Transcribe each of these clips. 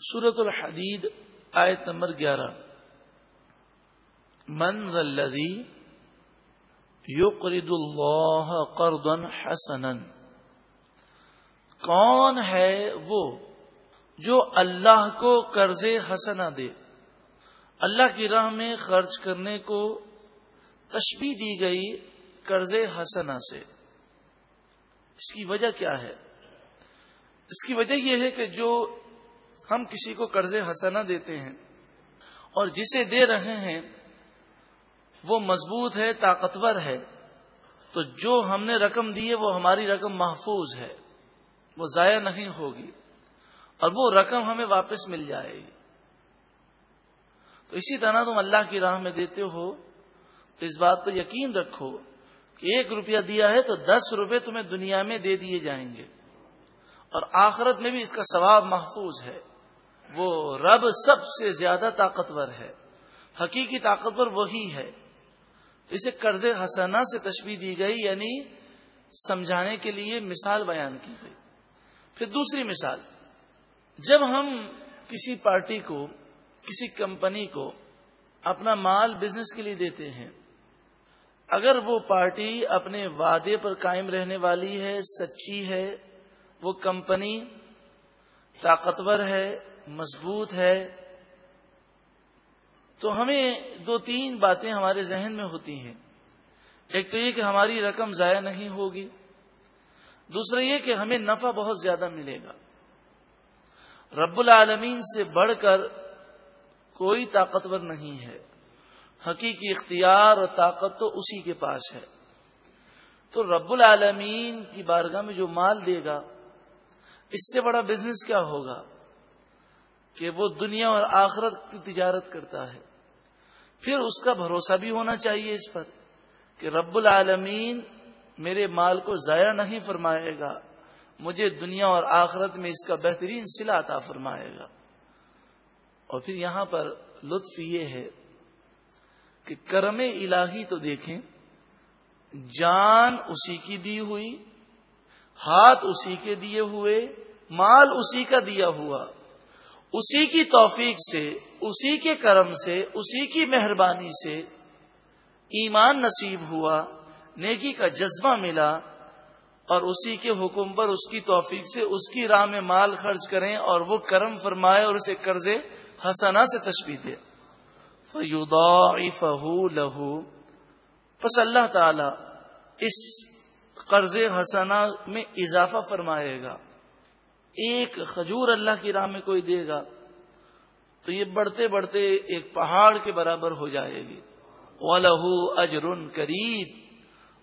سورت الحدید، آیت نمبر گیارہ۔ من الذي يقرض الله قرضا حسنا۔ کون ہے وہ جو اللہ کو قرض حسنا دے؟ اللہ کی راہ میں خرچ کرنے کو تشبیح دی گئی قرض حسنا سے۔ اس کی وجہ کیا ہے؟ اس کی وجہ یہ ہے کہ جو ہم کسی کو قرض حسنا دیتے ہیں اور جسے دے رہے ہیں وہ مضبوط ہے، طاقتور ہے۔ تو جو ہم نے رقم دی ہے، وہ ہماری رقم محفوظ ہے۔ وہ ضائع نہیں ہوگی اور وہ رقم ہمیں واپس مل جائے گی۔ تو اسی طرح تم اللہ کی راہ میں دیتے ہو، تو اس بات پر یقین رکھو کہ ایک روپیہ دیا ہے تو دس روپے تمہیں دنیا میں دے دیے جائیں گے۔ اور آخرت میں بھی اس کا ثواب محفوظ ہے۔ وہ رب سب سے زیادہ طاقتور ہے۔ حقیقی طاقتور وہی ہے۔ اسے قرض حسنا سے تشبیح دی گئی یعنی سمجھانے کے لیے مثال بیان کی گئی۔ پھر دوسری مثال، جب ہم کسی پارٹی کو، کسی کمپنی کو اپنا مال بزنس کے لیے دیتے ہیں، اگر وہ پارٹی اپنے وعدے پر قائم رہنے والی ہے، سچی ہے وہ کمپنی طاقتور ہے، مضبوط ہے۔ تو ہمیں دو تین باتیں ہمارے ذہن میں ہوتی ہیں۔ ایک تو یہ کہ ہماری رقم ضائع نہیں ہوگی۔ دوسرا یہ کہ ہمیں نفع بہت زیادہ ملے گا۔ رب العالمین سے بڑھ کر کوئی طاقتور نہیں ہے۔ حقیقی اختیار اور طاقت تو اسی کے پاس ہے۔ تو رب العالمین کی بارگاہ میں جو مال دے گا اس سے بڑا بزنس کیا ہوگا کہ وہ دنیا اور آخرت کی تجارت کرتا ہے۔ پھر اس کا بھروسہ بھی ہونا چاہیے اس پر کہ رب العالمین میرے مال کو ضائع نہیں فرمائے گا، مجھے دنیا اور آخرت میں اس کا بہترین سلا عطا فرمائے گا۔ اور پھر یہاں پر لطف یہ ہے کہ کرم الہی تو دیکھیں، جان اسی کی دی ہوئی ہاتھ اسی کے دیے ہوئے، مال اسی کا دیا ہوا۔ اسی کی توفیق سے، اسی کے کرم سے، اسی کی مہربانی سے ایمان نصیب ہوا، نیکی کا جذبہ ملا اور اسی کے حکم پر اس کی توفیق سے اس کی راہ میں مال خرچ کریں اور وہ کرم فرمائے اور اسے قرضے حسنا سے تشبیح دے۔ فہو لہو۔ بس اللہ تعالی اس قرض حسنا میں اضافہ فرمائے گا۔ ایک کھجور اللہ کی راہ میں کوئی دے گا، تو یہ بڑھتے بڑھتے ایک پہاڑ کے برابر ہو جائے گی۔ لہو اجرن کرید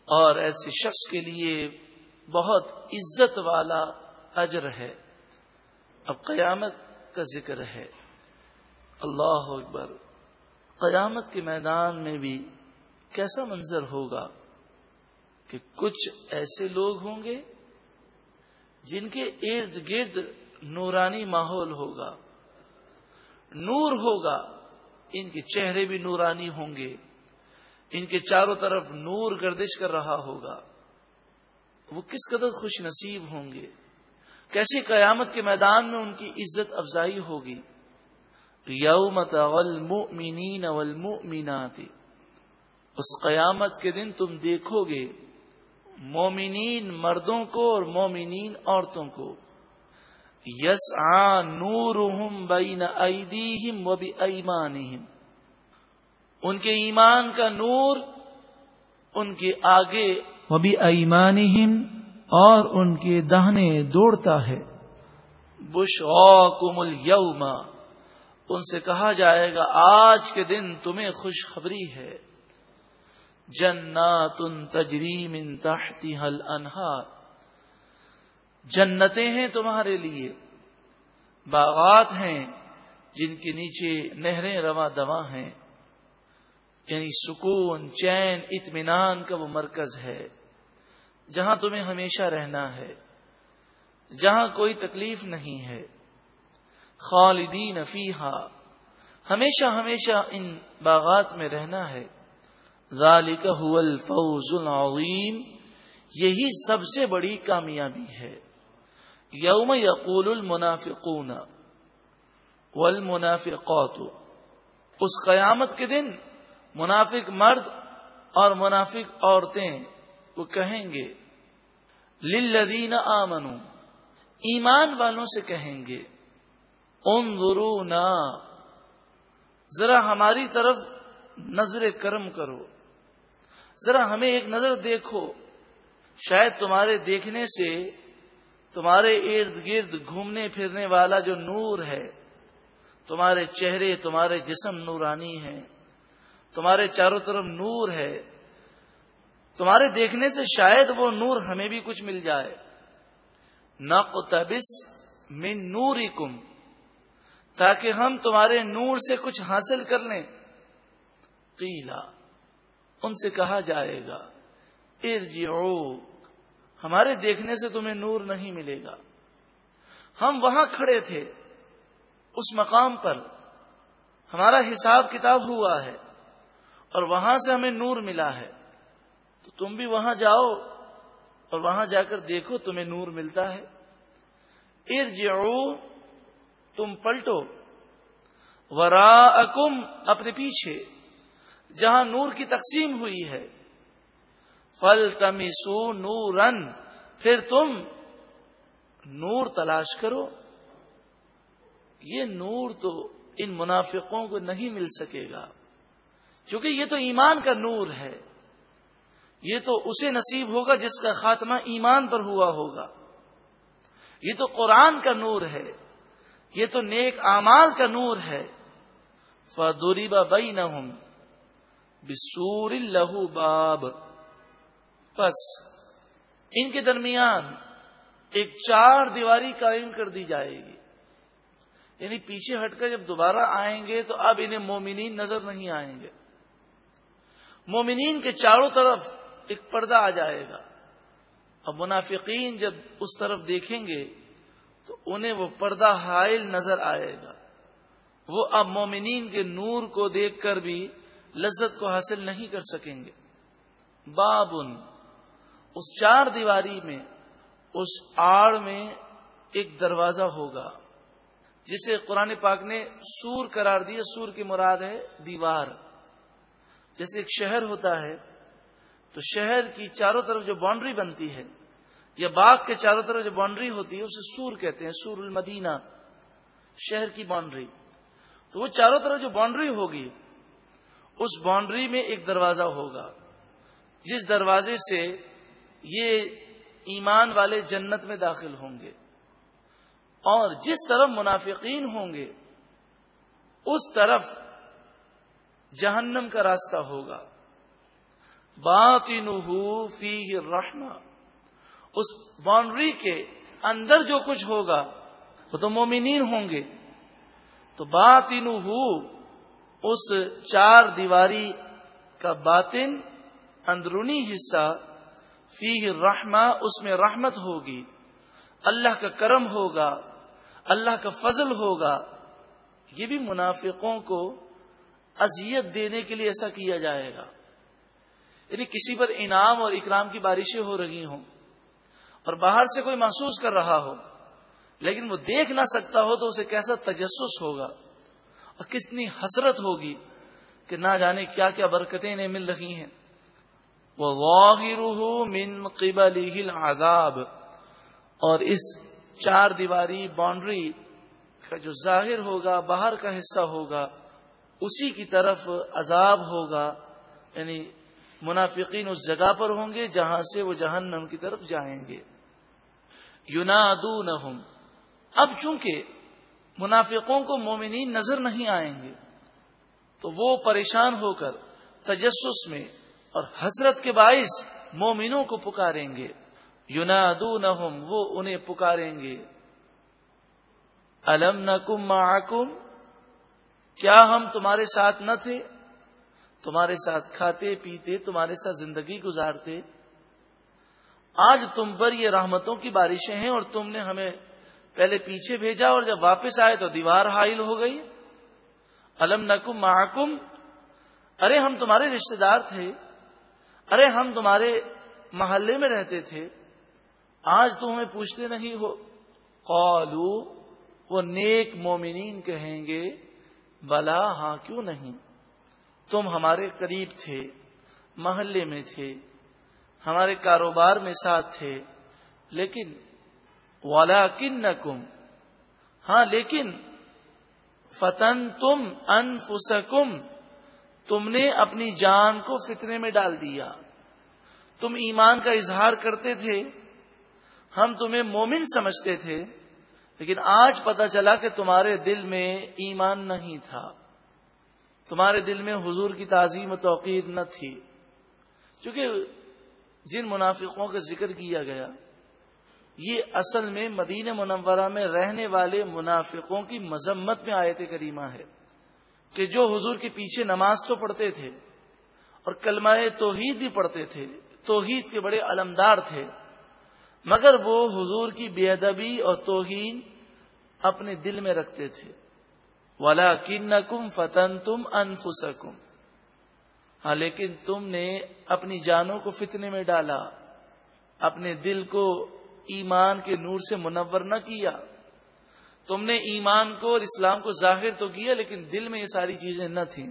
اور ایسے شخص کے لیے بہت عزت والا اجر ہے۔ اب قیامت کا ذکر ہے۔ اللہ اکبر۔ قیامت کے میدان میں بھی کیسا منظر ہوگا؟ کہ کچھ ایسے لوگ ہوں گے جن کے ارد گرد نورانی ماحول ہوگا، نور ہوگا، ان کے چہرے بھی نورانی ہوں گے، ان کے چاروں طرف نور گردش کر رہا ہوگا۔ وہ کس قدر خوش نصیب ہوں گے؟ کیسی قیامت کے میدان میں ان کی عزت افزائی ہوگی؟ یوم والمؤمنین والمؤمنات، اس قیامت کے دن تم دیکھو گے مومنین مردوں کو اور مومنین عورتوں کو۔ یس آ نور بین ایدیہم و بی ایمانہم ان کے ایمان کا نور ان کے آگے۔ و بی ایمانہم اور ان کے دہنے دوڑتا ہے۔ بشراکم اليوم ان سے کہا جائے گا آج کے دن تمہیں خوشخبری ہے۔ جنات تجریم ان تحتی حل انہار جنتیں ہیں تمہارے لیے، باغات ہیں جن کے نیچے نہریں رواں دوا ہیں۔ یعنی سکون، چین، اطمینان کا وہ مرکز ہے، جہاں تمہیں ہمیشہ رہنا ہے، جہاں کوئی تکلیف نہیں ہے۔ خالدین فیحا ہمیشہ ہمیشہ ان باغات میں رہنا ہے۔ ذالک هو الفوز العظیم۔ یہی سب سے بڑی کامیابی ہے۔ یوم یقول المنافقون ول منافق اس قیامت کے دن منافق مرد اور منافق عورتیں وہ کہیں گے، للذین آمنو ایمان والوں سے کہیں گے، انظرونا۔ ذرا ہماری طرف نظر کرم کرو۔ ذرا ہمیں ایک نظر دیکھو۔ شاید تمہارے دیکھنے سے تمہارے ارد گرد گھومنے پھرنے والا جو نور ہے، تمہارے چہرے، تمہارے جسم نورانی ہے۔ تمہارے چاروں طرف نور ہے۔ تمہارے دیکھنے سے شاید وہ نور ہمیں بھی کچھ مل جائے۔ نقتبس من نورکم تاکہ ہم تمہارے نور سے کچھ حاصل کر لیں۔ قیلا، ان سے کہا جائے گا، ارجعو، ہمارے دیکھنے سے تمہیں نور نہیں ملے گا۔ ہم وہاں کھڑے تھے، اس مقام پر، ہمارا حساب کتاب ہوا ہے، اور وہاں سے ہمیں نور ملا ہے۔ تو تم بھی وہاں جاؤ، اور وہاں جا کر دیکھو تمہیں نور ملتا ہے۔ ارجعو، تم پلٹو۔ ورا اپنے پیچھے۔ جہاں نور کی تقسیم ہوئی ہے۔ فل تمیسو نورن پھر تم نور تلاش کرو۔ یہ نور تو ان منافقوں کو نہیں مل سکے گا، کیونکہ یہ تو ایمان کا نور ہے۔ یہ تو اسے نصیب ہوگا جس کا خاتمہ ایمان پر ہوا ہوگا۔ یہ تو قرآن کا نور ہے۔ یہ تو نیک اعمال کا نور ہے۔ فدوری بئی نہ بسور لہو باب۔ بس، ان کے درمیان ایک چار دیواری قائم کر دی جائے گی۔ یعنی پیچھے ہٹ کر جب دوبارہ آئیں گے تو اب انہیں مومنین نظر نہیں آئیں گے۔ مومنین کے چاروں طرف ایک پردہ آ جائے گا۔ اب منافقین جب اس طرف دیکھیں گے تو انہیں وہ پردہ حائل نظر آئے گا۔ وہ اب مومنین کے نور کو دیکھ کر بھی لذت کو حاصل نہیں کر سکیں گے۔ بابن، اس چار دیواری میں، اس آڑ میں ایک دروازہ ہوگا، جسے قرآن پاک نے سور قرار دیا۔ سور کی مراد ہے دیوار۔ جیسے ایک شہر ہوتا ہے، تو شہر کی چاروں طرف جو باؤنڈری بنتی ہے، یا باغ کے چاروں طرف جو باؤنڈری ہوتی ہے، اسے سور کہتے ہیں، سور المدینہ، شہر کی باؤنڈری۔ تو وہ چاروں طرف جو باؤنڈری ہوگی اس باؤنڈری میں ایک دروازہ ہوگا۔ جس دروازے سے یہ ایمان والے جنت میں داخل ہوں گے۔ اور جس طرف منافقین ہوں گے، اس طرف جہنم کا راستہ ہوگا۔ بات فی رحنا اس باؤنڈری کے اندر جو کچھ ہوگا، وہ تو مومنین ہوں گے۔ تو بات اس چار دیواری کا باطن اندرونی حصہ فی رحمہ اس میں رحمت ہوگی، اللہ کا کرم ہوگا، اللہ کا فضل ہوگا، یہ بھی منافقوں کو اذیت دینے کے لیے ایسا کیا جائے گا۔ یعنی کسی پر انعام اور اکرام کی بارشیں ہو رہی ہوں اور باہر سے کوئی محسوس کر رہا ہو، لیکن وہ دیکھ نہ سکتا ہو تو اسے کیسا تجسس ہوگا۔ اور کتنی حسرت ہوگی کہ نہ جانے کیا کیا برکتیں انہیں مل رہی ہیں۔ وہ من قبل آداب اور اس چار دیواری باؤنڈری کا جو ظاہر ہوگا، باہر کا حصہ ہوگا، اسی کی طرف عذاب ہوگا۔ یعنی منافقین اس جگہ پر ہوں گے جہاں سے وہ جہنم کی طرف جائیں گے۔ یونادونہم اب چونکہ منافقوں کو مومنین نظر نہیں آئیں گے۔ تو وہ پریشان ہو کر تجسس میں اور حسرت کے باعث مومنوں کو پکاریں گے۔ یونادونہم وہ انہیں پکاریں گے۔ الم نکم معکم، کیا ہم تمہارے ساتھ نہ تھے؟ تمہارے ساتھ کھاتے، پیتے، تمہارے ساتھ زندگی گزارتے۔ آج تم پر یہ رحمتوں کی بارشیں ہیں اور تم نے ہمیں پہلے پیچھے بھیجا اور جب واپس آئے تو دیوار حائل ہو گئی۔ الم نکم محکم ارے ہم تمہارے رشتے دار تھے۔ ارے ہم تمہارے محلے میں رہتے تھے۔ آج تو ہمیں پوچھتے نہیں ہو۔ قالو، وہ نیک مومنین کہیں گے، بلا ہاں کیوں نہیں؟ تم ہمارے قریب تھے، محلے میں تھے، ہمارے کاروبار میں ساتھ تھے، لیکن والا کن نہ کم ہاں لیکن فتن تم ان تم نے اپنی جان کو فتنے میں ڈال دیا۔ تم ایمان کا اظہار کرتے تھے، ہم تمہیں مومن سمجھتے تھے، لیکن آج پتا چلا کہ تمہارے دل میں ایمان نہیں تھا۔ تمہارے دل میں حضور کی تعظیم و توقیر نہ تھی کیونکہ جن منافقوں کا ذکر کیا گیا۔ یہ اصل میں مدینہ منورہ میں رہنے والے منافقوں کی مذمت میں آیت کریمہ ہے کہ جو حضور کے پیچھے نماز تو پڑھتے تھے اور کلمہ توحید بھی پڑھتے تھے، توحید کے بڑے علمدار تھے، مگر وہ حضور کی بے ادبی اور توہین اپنے دل میں رکھتے تھے۔ ولا کن کم فتن تم انفسکم ہاں لیکن تم نے اپنی جانوں کو فتنے میں ڈالا، اپنے دل کو ایمان کے نور سے منور نہ کیا۔ تم نے ایمان کو اور اسلام کو ظاہر تو کیا، لیکن دل میں یہ ساری چیزیں نہ تھیں۔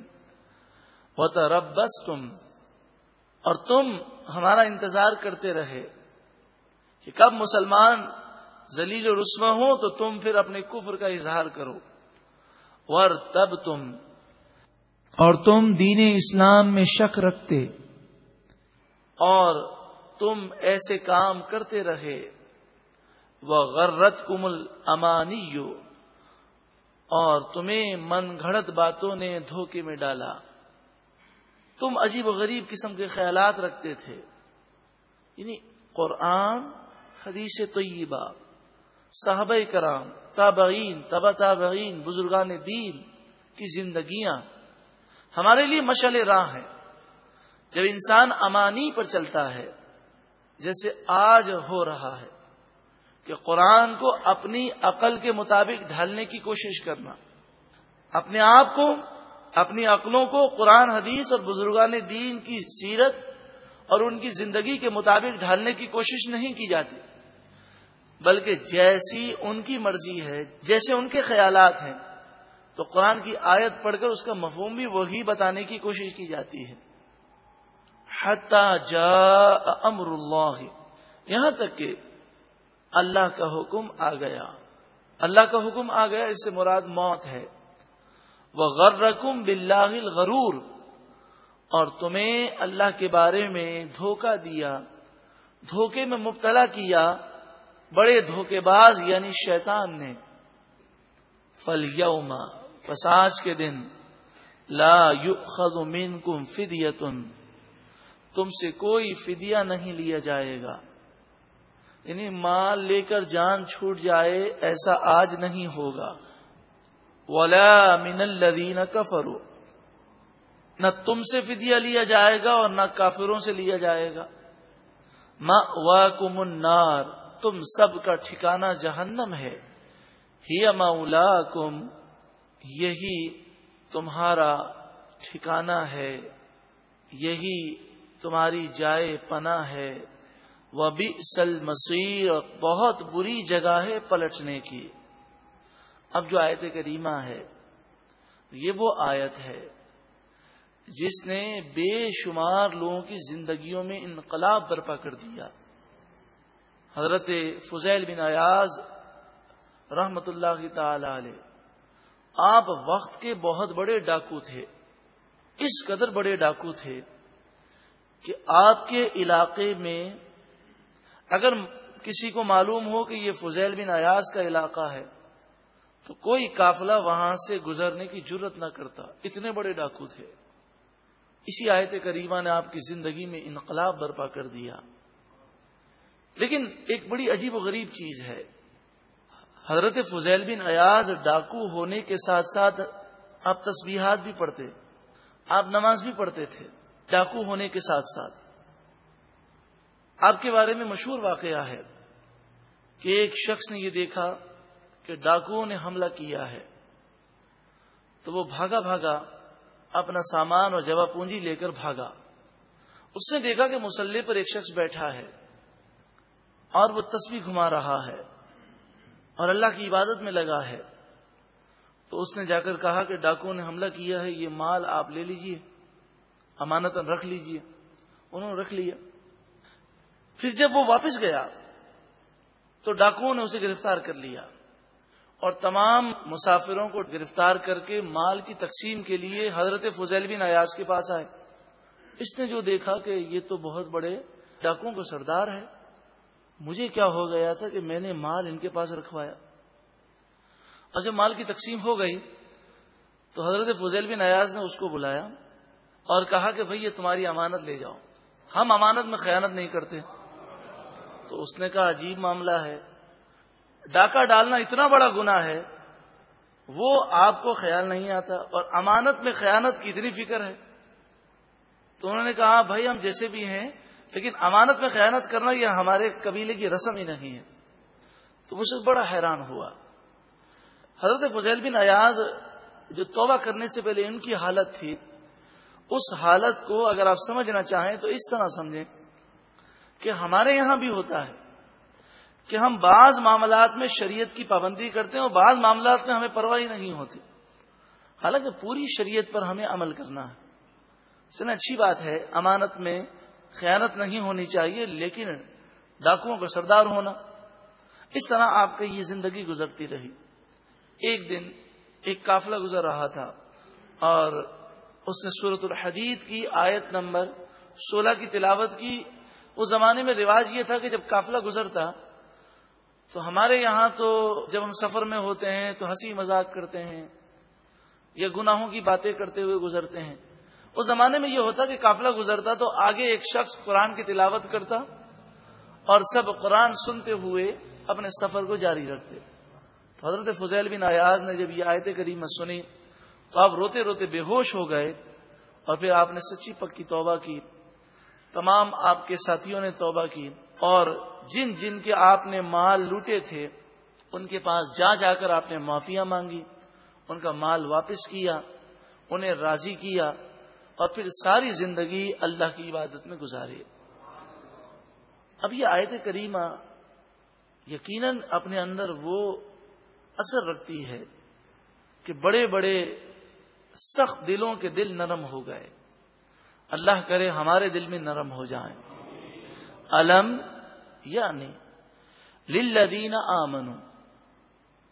وہ تو رب بس تم اور تم ہمارا انتظار کرتے رہے کہ کب مسلمان ذلیل و رسوا ہو تو تم پھر اپنے کفر کا اظہار کرو۔ ور تب تم اور تم دین اسلام میں شک رکھتے اور تم ایسے کام کرتے رہے۔ وہ غرت کمل امانی اور تمہیں من گھڑت باتوں نے دھوکے میں ڈالا۔ تم عجیب و غریب قسم کے خیالات رکھتے تھے۔ یعنی قرآن، حدیث طیبہ، صحابہ کرام، تابعین تبا تابعین، بزرگان دین کی زندگیاں ہمارے لیے مشل راہ ہے جب انسان امانی پر چلتا ہے، جیسے آج ہو رہا ہے۔ کہ قرآن کو اپنی عقل کے مطابق ڈھالنے کی کوشش کرنا۔ اپنے آپ کو، اپنی عقلوں کو قرآن، حدیث اور بزرگان دین کی سیرت اور ان کی زندگی کے مطابق ڈھالنے کی کوشش نہیں کی جاتی۔ بلکہ جیسی ان کی مرضی ہے، جیسے ان کے خیالات ہیں، تو قرآن کی آیت پڑھ کر اس کا مفہوم بھی وہی بتانے کی کوشش کی جاتی ہے۔ جا امر اللہ۔ یہاں تک کہ اللہ کا حکم آ گیا۔ اللہ کا حکم آ گیا، اس سے مراد موت ہے۔ وہ غر رقم بلاہ غرور اور تمہیں اللہ کے بارے میں دھوکہ دیا۔ دھوکے میں مبتلا کیا۔ بڑے دھوکے باز یعنی شیطان نے۔ فل یوما پساج کے دن۔ لا یؤخذ منکم فدیتن تم سے کوئی فدیہ نہیں لیا جائے گا۔ یعنی مال لے کر جان چھوٹ جائے ایسا آج نہیں ہوگا۔ ولا من الذین کفروا نہ تم سے فدیہ لیا جائے گا اور نہ کافروں سے لیا جائے گا۔ النار۔ تم سب کا ٹھکانہ جہنم ہے۔ ہی مولا کم یہی تمہارا ٹھکانہ ہے۔ یہی تمہاری جائے پناہ ہے۔ وہ بھی سل مسیر بہت بری جگہ ہے پلٹنے کی۔ اب جو آیت کریمہ ہے، یہ وہ آیت ہے جس نے بے شمار لوگوں کی زندگیوں میں انقلاب برپا کر دیا۔ حضرت فضیل بن ایاز رحمت اللہ تعالی علیہ، آپ وقت کے بہت بڑے ڈاکو تھے، اس قدر بڑے ڈاکو تھے کہ آپ کے علاقے میں اگر کسی کو معلوم ہو کہ یہ فضیل بن ایاز کا علاقہ ہے، تو کوئی قافلہ وہاں سے گزرنے کی ضرورت نہ کرتا۔ اتنے بڑے ڈاکو تھے۔ اسی آیت کریمہ نے آپ کی زندگی میں انقلاب برپا کر دیا۔ لیکن ایک بڑی عجیب و غریب چیز ہے۔ حضرت فضیل بن ایاز ڈاکو ہونے کے ساتھ ساتھ آپ تسبیحات بھی پڑھتے، آپ نماز بھی پڑھتے تھے، ڈاکو ہونے کے ساتھ ساتھ۔ آپ کے بارے میں مشہور واقعہ ہے کہ ایک شخص نے یہ دیکھا کہ ڈاکوؤں نے حملہ کیا ہے تو وہ بھاگا بھاگا اپنا سامان اور جبا پونجی لے کر بھاگا۔ اس نے دیکھا کہ مسلح پر ایک شخص بیٹھا ہے اور وہ تصویر گھما رہا ہے اور اللہ کی عبادت میں لگا ہے۔ تو اس نے جا کر کہا کہ ڈاکو نے حملہ کیا ہے، یہ مال آپ لے لیجیے امانت رکھ لیجیے۔ انہوں نے رکھ لیا۔ پھر جب وہ واپس گیا تو ڈاکوؤں نے اسے گرفتار کر لیا اور تمام مسافروں کو گرفتار کر کے مال کی تقسیم کے لیے حضرت فضیل بن ایاز کے پاس آئے۔ اس نے جو دیکھا کہ یہ تو بہت بڑے ڈاکوؤں کا سردار ہے، مجھے کیا ہو گیا تھا کہ میں نے مال ان کے پاس رکھوایا۔ اور جب مال کی تقسیم ہو گئی تو حضرت فضیل بن ایاز نے اس کو بلایا اور کہا کہ بھئی یہ تمہاری امانت لے جاؤ۔ ہم امانت میں خیانت نہیں کرتے۔ تو اس نے کہا عجیب معاملہ ہے۔ ڈاکہ ڈالنا اتنا بڑا گنا ہے، وہ آپ کو خیال نہیں آتا اور امانت میں خیانت کی اتنی فکر ہے۔ تو انہوں نے کہا ہاں بھائی، ہم جیسے بھی ہیں، لیکن امانت میں خیانت کرنا یہ ہمارے قبیلے کی رسم ہی نہیں ہے۔ تو مجھے بڑا حیران ہوا۔ حضرت فضیل بن ایاز جو توبہ کرنے سے پہلے ان کی حالت تھی، اس حالت کو اگر آپ سمجھنا چاہیں تو اس طرح سمجھیں۔ کہ ہمارے یہاں بھی ہوتا ہے کہ ہم بعض معاملات میں شریعت کی پابندی کرتے ہیں اور بعض معاملات میں ہمیں پرواہی نہیں ہوتی۔ حالانکہ پوری شریعت پر ہمیں عمل کرنا ہے۔ سن اچھی بات ہے، امانت میں خیانت نہیں ہونی چاہیے، لیکن ڈاکوؤں کا سردار ہونا۔ اس طرح آپ کی یہ زندگی گزرتی رہی۔ ایک دن ایک قافلہ گزر رہا تھا اور اس نے صورت الحدید کی آیت نمبر سولہ کی تلاوت کی اس زمانے میں رواج یہ تھا کہ جب قافلہ گزرتا تو ہمارے یہاں تو جب ہم سفر میں ہوتے ہیں تو ہنسی مذاق کرتے ہیں یا گناہوں کی باتیں کرتے ہوئے گزرتے ہیں۔ اس زمانے میں یہ ہوتا کہ قافلہ گزرتا تو آگے ایک شخص قرآن کی تلاوت کرتا اور سب قرآن سنتے ہوئے اپنے سفر کو جاری رکھتے۔ تو حضرت فضیل بن ایاز نے جب یہ آیت کریمت سنی تو آپ روتے روتے بے ہوش ہو گئے اور پھر آپ نے سچی پکی توبہ کی۔ تمام آپ کے ساتھیوں نے توبہ کی اور جن جن کے آپ نے مال لوٹے تھے، ان کے پاس جا جا کر آپ نے معافیاں مانگی، ان کا مال واپس کیا، انہیں راضی کیا اور پھر ساری زندگی اللہ کی عبادت میں گزاری۔ اب یہ آیت کریمہ یقیناً اپنے اندر وہ اثر رکھتی ہے کہ بڑے بڑے سخت دلوں کے دل نرم ہو گئے۔ اللہ کرے ہمارے دل میں نرم ہو جائیں۔ علم یعنی للذین آمنوا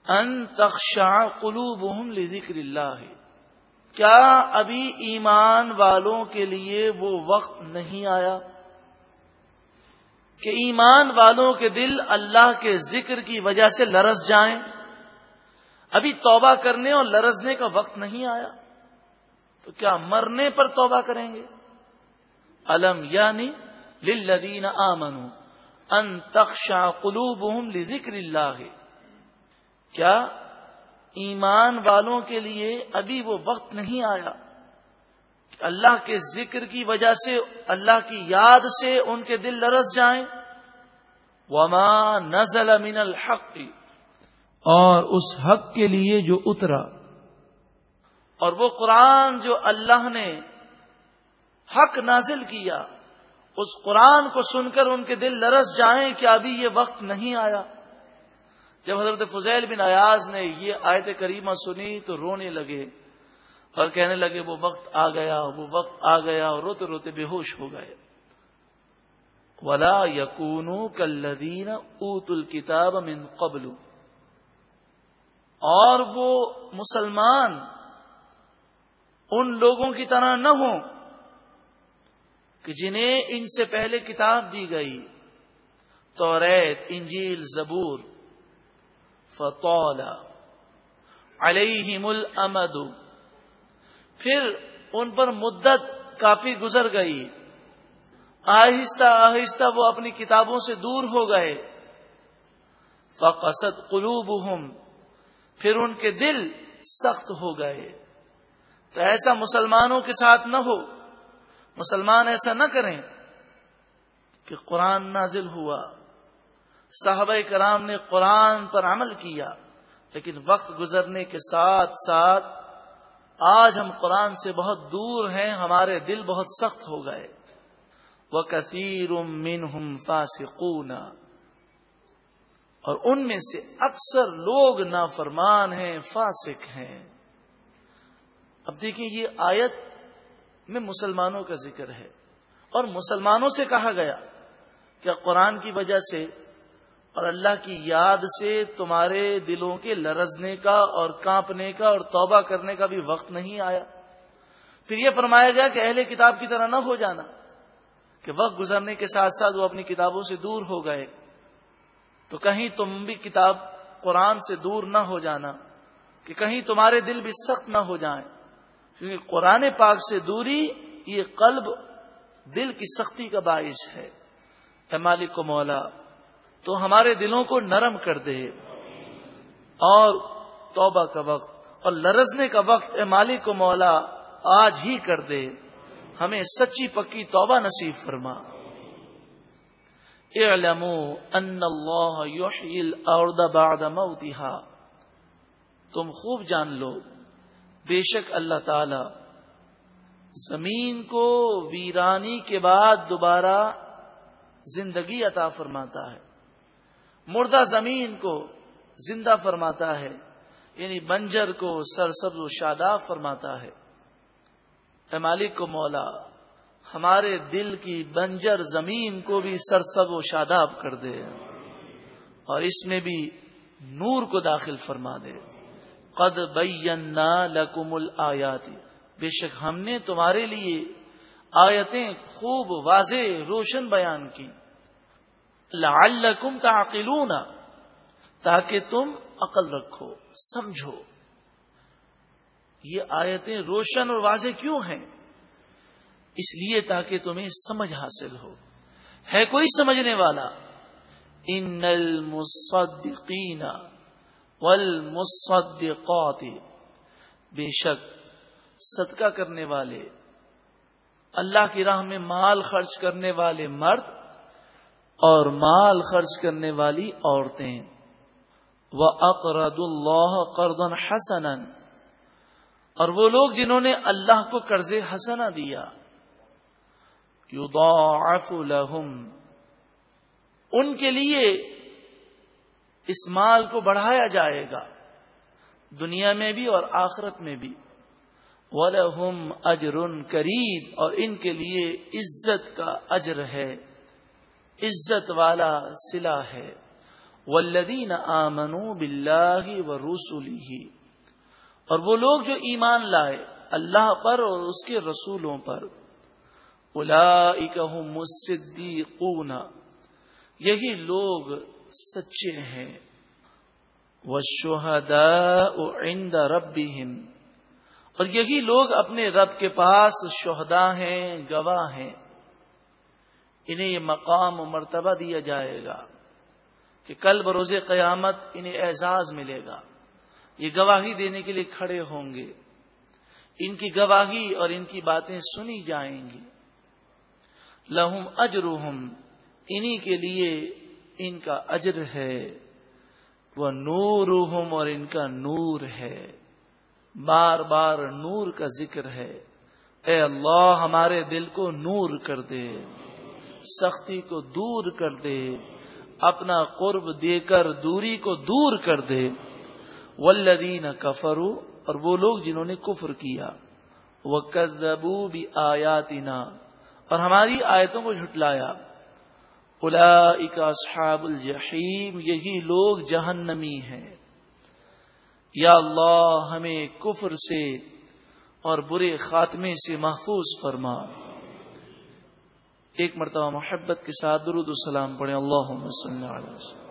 ان تخشع قلوبهم لذکر اللہ۔ کیا ابھی ایمان والوں کے لیے وہ وقت نہیں آیا؟ کہ ایمان والوں کے دل اللہ کے ذکر کی وجہ سے لرس جائیں۔ ابھی توبہ کرنے اور لرزنے کا وقت نہیں آیا۔ تو کیا مرنے پر توبہ کریں گے؟ علم یعنی للذین آمنوا ان تخشع قلوبهم لذکر اللہ۔ کیا ایمان والوں کے لیے ابھی وہ وقت نہیں آیا؟ اللہ کے ذکر کی وجہ سے، اللہ کی یاد سے ان کے دل لرس جائیں۔ وما نزل من الحق۔ اور اس حق کے لیے جو اترا۔ اور وہ قرآن جو اللہ نے حق نازل کیا، اس قرآن کو سن کر ان کے دل لرس جائیں کہ ابھی یہ وقت نہیں آیا۔ جب حضرت فضیل بن ایاز نے یہ آیت کریمہ سنی تو رونے لگے اور کہنے لگے، وہ وقت آ گیا، وہ وقت آ گیا اور روتے روتے بے ہوش ہو گئے۔ ولا یقون کلدین اوت الکتاب من قبل۔ اور وہ مسلمان ان لوگوں کی طرح نہ ہوں۔ کہ جنہیں ان سے پہلے کتاب دی گئی تو ریت انجیل، زبور فتولا علیہم الامد، پھر ان پر مدت کافی گزر گئی۔ آہستہ آہستہ وہ اپنی کتابوں سے دور ہو گئے۔ فقصد قلوبہم، پھر ان کے دل سخت ہو گئے۔ تو ایسا مسلمانوں کے ساتھ نہ ہو۔ مسلمان ایسا نہ کریں کہ قرآن نازل ہوا۔ صحابہ کرام نے قرآن پر عمل کیا، لیکن وقت گزرنے کے ساتھ ساتھ آج ہم قرآن سے بہت دور ہیں، ہمارے دل بہت سخت ہو گئے۔ وہ کثیر من ہم اور ان میں سے اکثر لوگ نافرمان ہیں، فاسق ہیں۔ اب دیکھیں یہ آیت میں مسلمانوں کا ذکر ہے۔ اور مسلمانوں سے کہا گیا کہ قرآن کی وجہ سے اور اللہ کی یاد سے تمہارے دلوں کے لرزنے کا اور کانپنے کا اور توبہ کرنے کا بھی وقت نہیں آیا۔ پھر یہ فرمایا گیا کہ اہل کتاب کی طرح نہ ہو جانا کہ وقت گزرنے کے ساتھ ساتھ وہ اپنی کتابوں سے دور ہو گئے۔ تو کہیں تم بھی کتاب قرآن سے دور نہ ہو جانا کہ کہیں تمہارے دل بھی سخت نہ ہو جائیں۔ کیونکہ قرآن پاک سے دوری یہ قلب دل کی سختی کا باعث ہے۔ اے مالک کو مولا، تو ہمارے دلوں کو نرم کر دے۔ اور توبہ کا وقت اور لرزنے کا وقت اے مالک کو مولا، آج ہی کر دے۔ ہمیں سچی پکی توبہ نصیب فرما۔ اعلموا ان اللہ یحیی الارض بعد موتها۔ تم خوب جان لو۔ بے شک اللہ تعالی زمین کو ویرانی کے بعد دوبارہ زندگی عطا فرماتا ہے۔ مردہ زمین کو زندہ فرماتا ہے یعنی بنجر کو سرسبز و شاداب فرماتا ہے۔ اے مالک کو مولا، ہمارے دل کی بنجر زمین کو بھی سرسب و شاداب کر دے اور اس میں بھی نور کو داخل فرما دے۔ قد بینا لکم الآیاتی بے شک ہم نے تمہارے لیے آیتیں خوب واضح، روشن بیان کی لعلکم تعقلون۔ تاکہ تم عقل رکھو، سمجھو۔ یہ آیتیں روشن اور واضح کیوں ہیں؟ اس لیے تاکہ تمہیں سمجھ حاصل ہو۔ ہے کوئی سمجھنے والا؟ ان المصدقین والمصدقات، بے شک صدقہ کرنے والے، اللہ کی راہ میں مال خرچ کرنے والے مرد اور مال خرچ کرنے والی عورتیں۔ وہ اقرد اللہ قرض حسن اور وہ لوگ جنہوں نے اللہ کو قرض حسنا دیا لهم۔ ان کے لیے اس مال کو بڑھایا جائے گا دنیا میں بھی اور آخرت میں بھی۔ ولہم اجر کریم اور ان کے لیے عزت کا اجر ہے۔ عزت والا سلا ہے۔ والذین آمنوا باللہ و رسولی اور وہ لوگ جو ایمان لائے اللہ پر اور اس کے رسولوں پر۔ مصدیقون یہی لوگ سچے ہیں۔ وہ شہدا عند ربهم۔ اور یہی لوگ اپنے رب کے پاس شہدا ہیں، گواہ ہیں۔ انہیں یہ مقام و مرتبہ دیا جائے گا کہ کل بروز قیامت انہیں اعزاز ملے گا۔ یہ گواہی دینے کے لیے کھڑے ہوں گے۔ ان کی گواہی اور ان کی باتیں سنی جائیں گی۔ لہم اجرحم انہی کے لیے ان کا اجر ہے، وہ نور اور ان کا نور ہے۔ بار بار نور کا ذکر ہے۔ اے اللہ، ہمارے دل کو نور کر دے، سختی کو دور کر دے، اپنا قرب دے کر دوری کو دور کر دے۔ ولدین کفرو اور وہ لوگ جنہوں نے کفر کیا۔ وہ کزبو بھی اور ہماری آیتوں کو جھٹلایا۔ اصحاب الجحیم، یہی لوگ جہنمی ہیں۔ یا اللہ، ہمیں کفر سے اور برے خاتمے سے محفوظ فرما۔ ایک مرتبہ محبت کے ساتھ درود السلام پڑھے اللہ علیہ وسلم